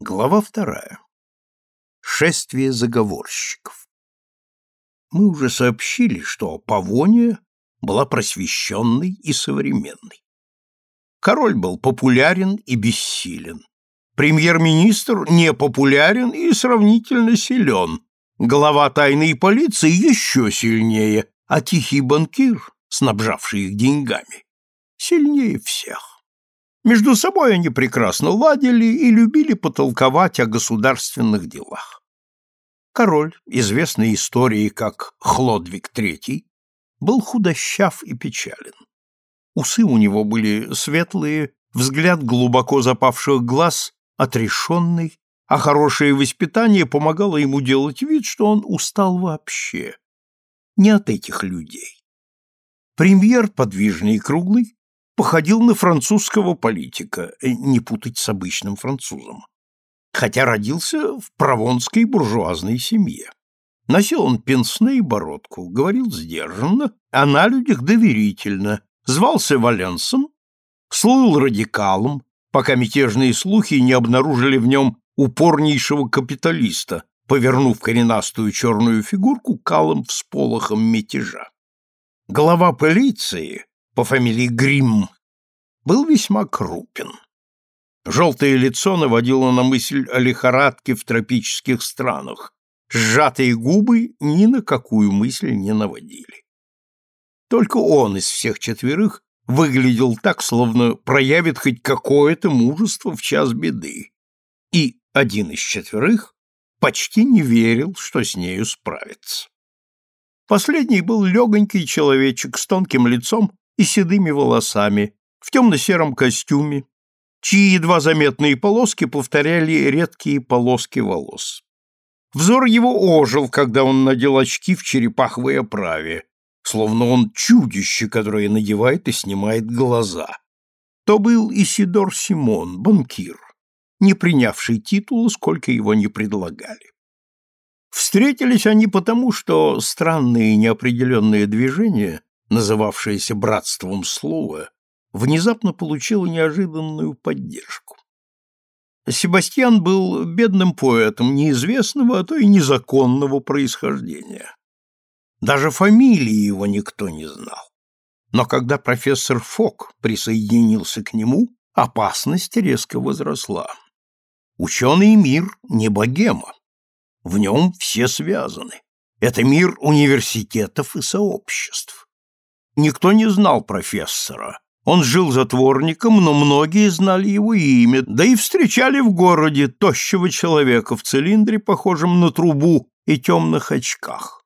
Глава вторая. Шествие заговорщиков. Мы уже сообщили, что Павония была просвещенной и современной. Король был популярен и бессилен. Премьер-министр непопулярен и сравнительно силен. Глава тайной полиции еще сильнее, а тихий банкир, снабжавший их деньгами, сильнее всех. Между собой они прекрасно ладили и любили потолковать о государственных делах. Король, известный историей как Хлодвиг III, был худощав и печален. Усы у него были светлые, взгляд глубоко запавших глаз отрешенный, а хорошее воспитание помогало ему делать вид, что он устал вообще. Не от этих людей. Премьер, подвижный и круглый, походил на французского политика, э, не путать с обычным французом. Хотя родился в провонской буржуазной семье. Носил он пенсне и бородку, говорил сдержанно, а на людях доверительно, звался Валенсом, слыл радикалом, пока мятежные слухи не обнаружили в нем упорнейшего капиталиста, повернув коренастую черную фигурку калым всполохом мятежа. Глава полиции, по фамилии Грим, был весьма крупен. Желтое лицо наводило на мысль о лихорадке в тропических странах. Сжатые губы ни на какую мысль не наводили. Только он из всех четверых выглядел так, словно проявит хоть какое-то мужество в час беды. И один из четверых почти не верил, что с нею справится. Последний был легонький человечек с тонким лицом и седыми волосами, в темно-сером костюме, чьи едва заметные полоски повторяли редкие полоски волос. Взор его ожил, когда он надел очки в черепаховой оправе, словно он чудище, которое надевает и снимает глаза. То был Исидор Симон, банкир, не принявший титула, сколько его не предлагали. Встретились они потому, что странные неопределенные движения называвшееся братством слова, внезапно получило неожиданную поддержку. Себастьян был бедным поэтом неизвестного, а то и незаконного происхождения. Даже фамилии его никто не знал. Но когда профессор Фок присоединился к нему, опасность резко возросла. Ученый мир не богема. В нем все связаны. Это мир университетов и сообществ. Никто не знал профессора. Он жил затворником, но многие знали его имя, да и встречали в городе тощего человека в цилиндре, похожем на трубу, и темных очках.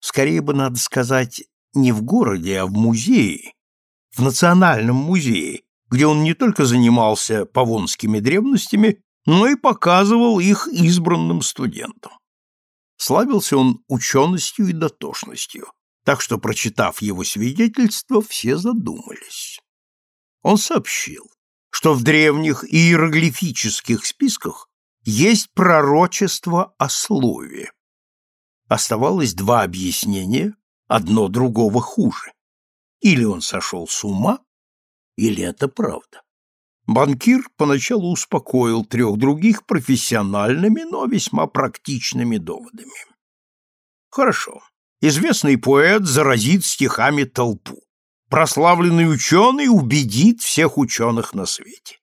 Скорее бы надо сказать, не в городе, а в музее, в Национальном музее, где он не только занимался павонскими древностями, но и показывал их избранным студентам. Славился он ученостью и дотошностью так что, прочитав его свидетельство, все задумались. Он сообщил, что в древних иероглифических списках есть пророчество о слове. Оставалось два объяснения, одно другого хуже. Или он сошел с ума, или это правда. Банкир поначалу успокоил трех других профессиональными, но весьма практичными доводами. Хорошо, Известный поэт заразит стихами толпу. Прославленный ученый убедит всех ученых на свете.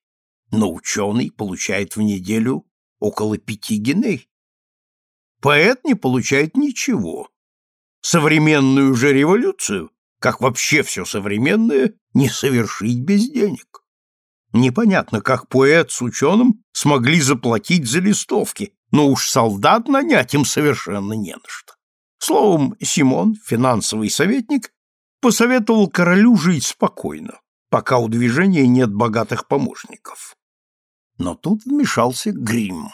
Но ученый получает в неделю около пяти геней. Поэт не получает ничего. Современную же революцию, как вообще все современное, не совершить без денег. Непонятно, как поэт с ученым смогли заплатить за листовки, но уж солдат нанять им совершенно не на что. Словом, Симон, финансовый советник, посоветовал королю жить спокойно, пока у движения нет богатых помощников. Но тут вмешался Грим.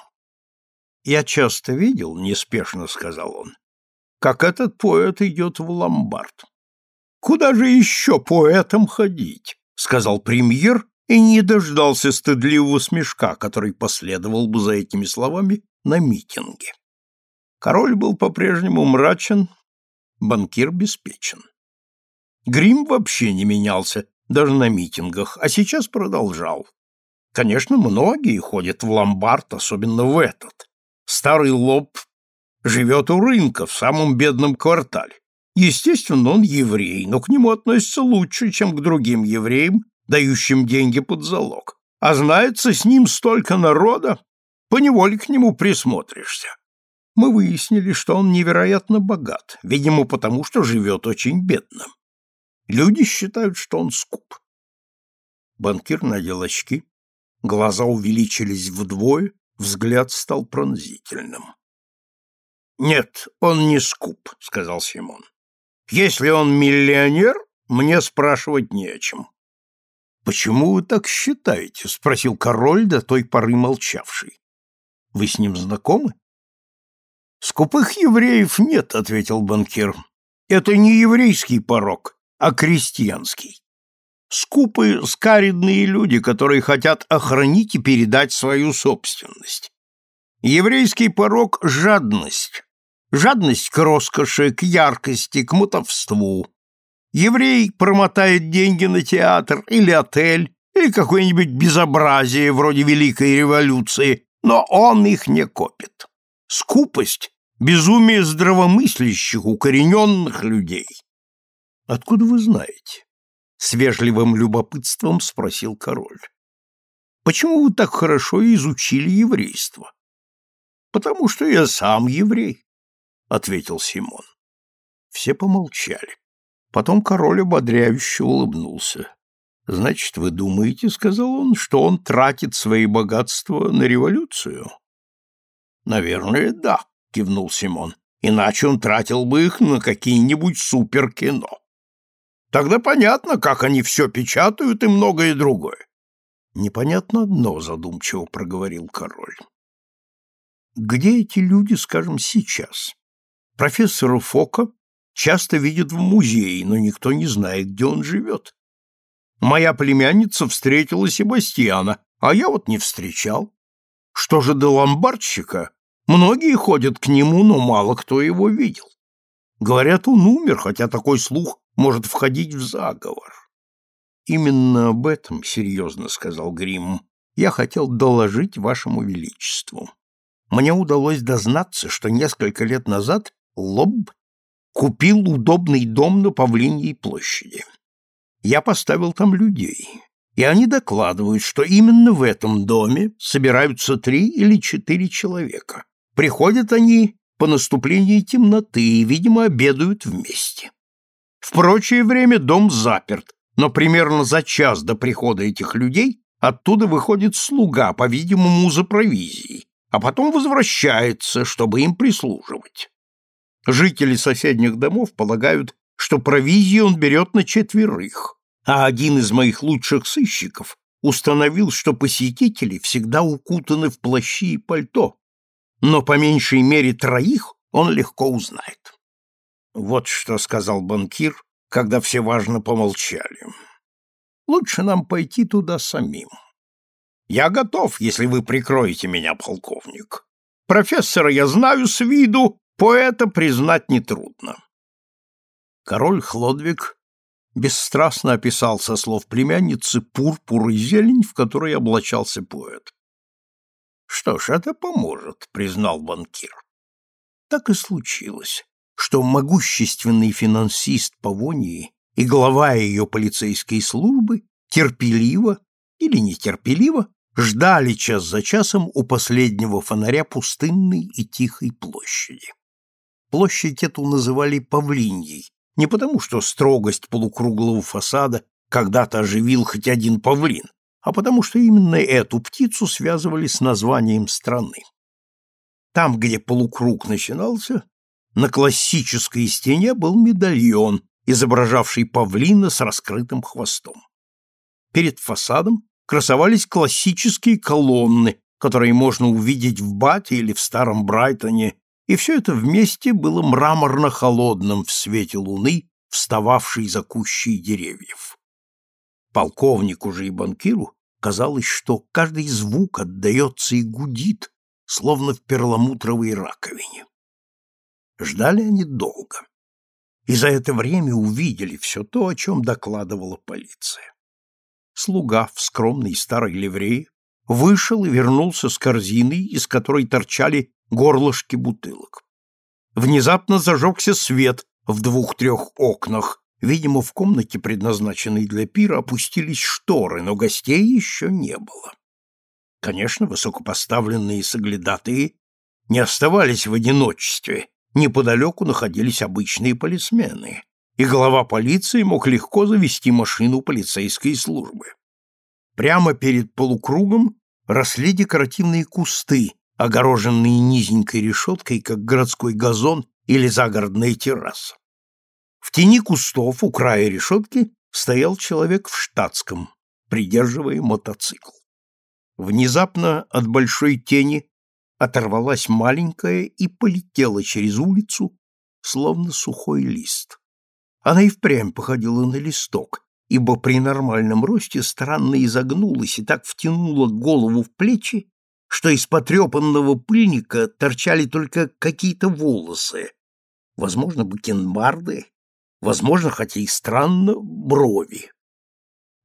«Я часто видел, — неспешно сказал он, — как этот поэт идет в ломбард. Куда же еще поэтам ходить? — сказал премьер и не дождался стыдливого смешка, который последовал бы за этими словами на митинге. Король был по-прежнему мрачен, банкир беспечен. Грим вообще не менялся, даже на митингах, а сейчас продолжал. Конечно, многие ходят в ломбард, особенно в этот. Старый лоб живет у рынка в самом бедном квартале. Естественно, он еврей, но к нему относятся лучше, чем к другим евреям, дающим деньги под залог. А знается с ним столько народа, поневоле к нему присмотришься. Мы выяснили, что он невероятно богат, видимо, потому что живет очень бедно. Люди считают, что он скуп. Банкир надел очки, глаза увеличились вдвое, взгляд стал пронзительным. «Нет, он не скуп», — сказал Симон. «Если он миллионер, мне спрашивать не о чем». «Почему вы так считаете?» — спросил король, до той поры молчавший. «Вы с ним знакомы?» «Скупых евреев нет», — ответил банкир. «Это не еврейский порог, а крестьянский. Скупые, скаридные люди, которые хотят охранить и передать свою собственность. Еврейский порог — жадность. Жадность к роскоши, к яркости, к мутовству. Еврей промотает деньги на театр или отель, или какое-нибудь безобразие вроде Великой революции, но он их не копит. Скупость — безумие здравомыслящих, укорененных людей. Откуда вы знаете? С вежливым любопытством спросил король. Почему вы так хорошо изучили еврейство? Потому что я сам еврей, ответил Симон. Все помолчали. Потом король ободряюще улыбнулся. Значит, вы думаете, сказал он, что он тратит свои богатства на революцию? Наверное, да, кивнул Симон. Иначе он тратил бы их на какие-нибудь суперкино. Тогда понятно, как они все печатают и многое другое. Непонятно одно, задумчиво проговорил король. Где эти люди, скажем, сейчас? Профессора Фока часто видят в музее, но никто не знает, где он живет. Моя племянница встретила Себастьяна, а я вот не встречал. Что же до ломбардщика? Многие ходят к нему, но мало кто его видел. Говорят, он умер, хотя такой слух может входить в заговор. Именно об этом, серьезно сказал Грим, я хотел доложить вашему величеству. Мне удалось дознаться, что несколько лет назад Лоб купил удобный дом на Павлиньей площади. Я поставил там людей, и они докладывают, что именно в этом доме собираются три или четыре человека. Приходят они по наступлении темноты и, видимо, обедают вместе. В прочее время дом заперт, но примерно за час до прихода этих людей оттуда выходит слуга, по-видимому, за провизией, а потом возвращается, чтобы им прислуживать. Жители соседних домов полагают, что провизию он берет на четверых, а один из моих лучших сыщиков установил, что посетители всегда укутаны в плащи и пальто, но по меньшей мере троих он легко узнает. Вот что сказал банкир, когда все важно помолчали. Лучше нам пойти туда самим. Я готов, если вы прикроете меня, полковник. Профессора я знаю с виду, поэта признать нетрудно. Король Хлодвиг бесстрастно описал со слов племянницы пурпур и зелень, в которой облачался поэт. Что ж, это поможет, признал банкир. Так и случилось, что могущественный финансист Павонии и глава ее полицейской службы терпеливо или нетерпеливо ждали час за часом у последнего фонаря пустынной и тихой площади. Площадь эту называли Павлиньей, не потому что строгость полукруглого фасада когда-то оживил хоть один павлин, а потому что именно эту птицу связывали с названием страны. Там, где полукруг начинался, на классической стене был медальон, изображавший павлина с раскрытым хвостом. Перед фасадом красовались классические колонны, которые можно увидеть в Бате или в Старом Брайтоне, и все это вместе было мраморно-холодным в свете луны, встававшей за кущей деревьев. Полковнику же и банкиру казалось, что каждый звук отдается и гудит, словно в перламутровой раковине. Ждали они долго, и за это время увидели все то, о чем докладывала полиция. Слуга в скромной старой ливрее вышел и вернулся с корзиной, из которой торчали горлышки бутылок. Внезапно зажегся свет в двух-трех окнах. Видимо, в комнате, предназначенной для пира, опустились шторы, но гостей еще не было. Конечно, высокопоставленные соглядатые не оставались в одиночестве. Неподалеку находились обычные полисмены, и глава полиции мог легко завести машину полицейской службы. Прямо перед полукругом росли декоративные кусты, огороженные низенькой решеткой, как городской газон или загородная терраса. В тени кустов у края решетки стоял человек в штатском, придерживая мотоцикл. Внезапно от большой тени оторвалась маленькая и полетела через улицу, словно сухой лист. Она и впрямь походила на листок, ибо при нормальном росте странно изогнулась и так втянула голову в плечи, что из потрепанного пыльника торчали только какие-то волосы, возможно, бакенбарды, возможно, хотя и странно, брови.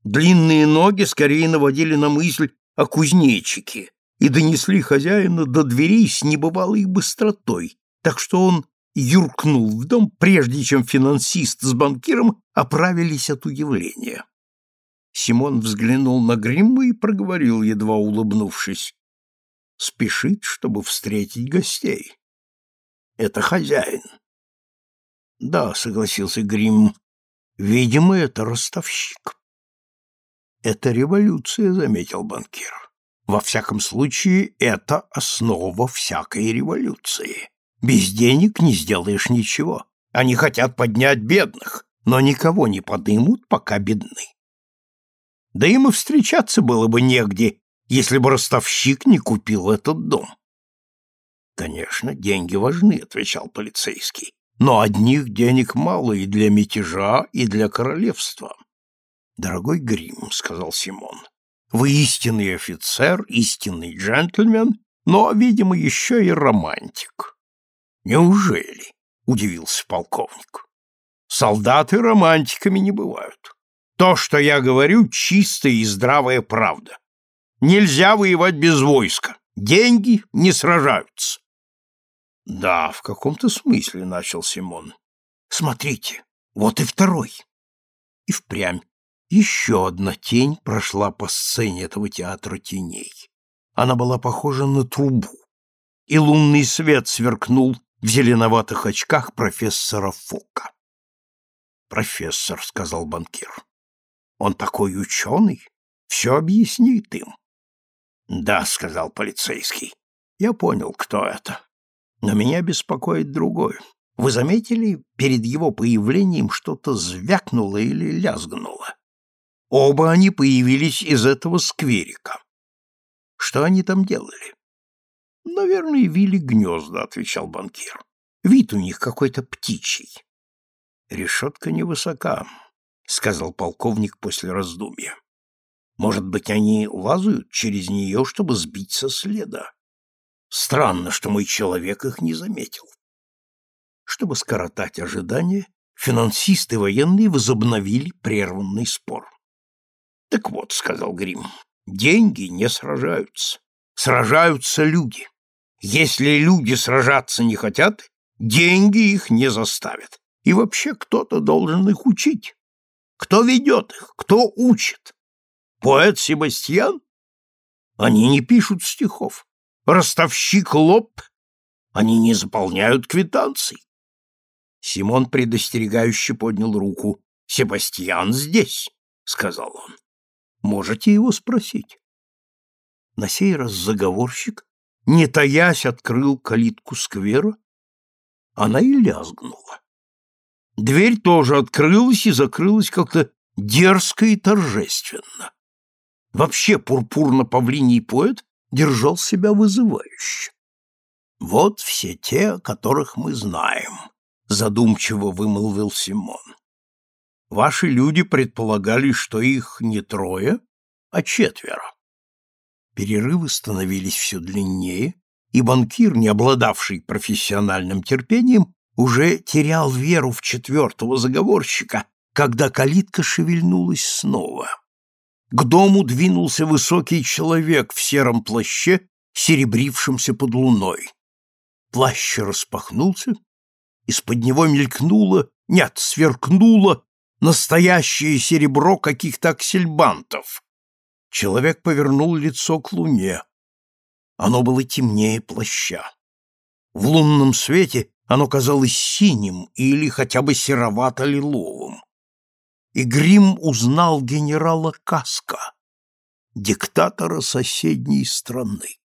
Длинные ноги скорее наводили на мысль о кузнечике и донесли хозяина до дверей с небывалой быстротой, так что он юркнул в дом, прежде чем финансист с банкиром оправились от удивления. Симон взглянул на Гримма и проговорил, едва улыбнувшись. «Спешит, чтобы встретить гостей. Это хозяин». «Да», — согласился Гримм, — «видимо, это ростовщик». «Это революция», — заметил банкир. «Во всяком случае, это основа всякой революции». Без денег не сделаешь ничего. Они хотят поднять бедных, но никого не подымут, пока бедны. Да им и встречаться было бы негде, если бы ростовщик не купил этот дом. Конечно, деньги важны, отвечал полицейский. Но одних денег мало и для мятежа, и для королевства. Дорогой Грим, сказал Симон, вы истинный офицер, истинный джентльмен, но, видимо, еще и романтик. Неужели? удивился полковник. Солдаты романтиками не бывают. То, что я говорю, чистая и здравая правда. Нельзя воевать без войска. Деньги не сражаются. Да, в каком-то смысле, начал Симон. Смотрите, вот и второй. И впрямь еще одна тень прошла по сцене этого театра теней. Она была похожа на трубу, и лунный свет сверкнул в зеленоватых очках профессора Фока. «Профессор», — сказал банкир, — «он такой ученый, все объяснит им». «Да», — сказал полицейский, — «я понял, кто это. Но меня беспокоит другое. Вы заметили, перед его появлением что-то звякнуло или лязгнуло? Оба они появились из этого скверика. Что они там делали? Наверное, вили гнезда, отвечал банкир. Вид у них какой-то птичий. Решетка невысока, сказал полковник после раздумья. Может быть, они лазают через нее, чтобы сбить со следа. Странно, что мой человек их не заметил. Чтобы скоротать ожидания, финансисты военные возобновили прерванный спор. Так вот, сказал Грим, деньги не сражаются, сражаются люди. Если люди сражаться не хотят, деньги их не заставят. И вообще кто-то должен их учить. Кто ведет их, кто учит? Поэт Себастьян? Они не пишут стихов. Ростовщик Лоб? Они не заполняют квитанций. Симон предостерегающе поднял руку. «Себастьян здесь», — сказал он. «Можете его спросить». На сей раз заговорщик не таясь, открыл калитку сквера, она и лязгнула. Дверь тоже открылась и закрылась как-то дерзко и торжественно. Вообще пурпурно-павлиний поэт держал себя вызывающе. «Вот все те, о которых мы знаем», — задумчиво вымолвил Симон. «Ваши люди предполагали, что их не трое, а четверо. Перерывы становились все длиннее, и банкир, не обладавший профессиональным терпением, уже терял веру в четвертого заговорщика, когда калитка шевельнулась снова. К дому двинулся высокий человек в сером плаще, серебрившемся под луной. Плащ распахнулся, из-под него мелькнуло, нет, сверкнуло настоящее серебро каких-то аксельбантов. Человек повернул лицо к луне. Оно было темнее плаща. В лунном свете оно казалось синим или хотя бы серовато-лиловым. И Грим узнал генерала Каска, диктатора соседней страны.